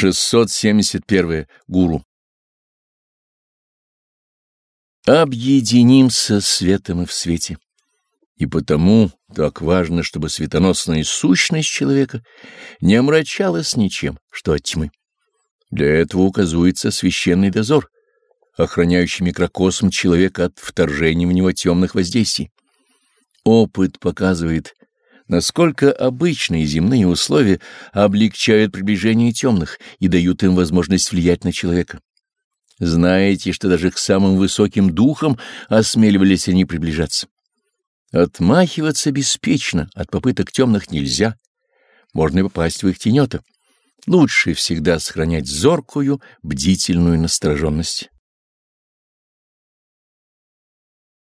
671. Гуру. Объединимся светом и в свете. И потому так важно, чтобы светоносная сущность человека не омрачалась ничем, что от тьмы. Для этого указывается священный дозор, охраняющий микрокосм человека от вторжения в него темных воздействий. Опыт показывает, насколько обычные земные условия облегчают приближение темных и дают им возможность влиять на человека. Знаете, что даже к самым высоким духам осмеливались они приближаться. Отмахиваться беспечно от попыток темных нельзя. Можно и попасть в их тенета. Лучше всегда сохранять зоркую, бдительную настороженность.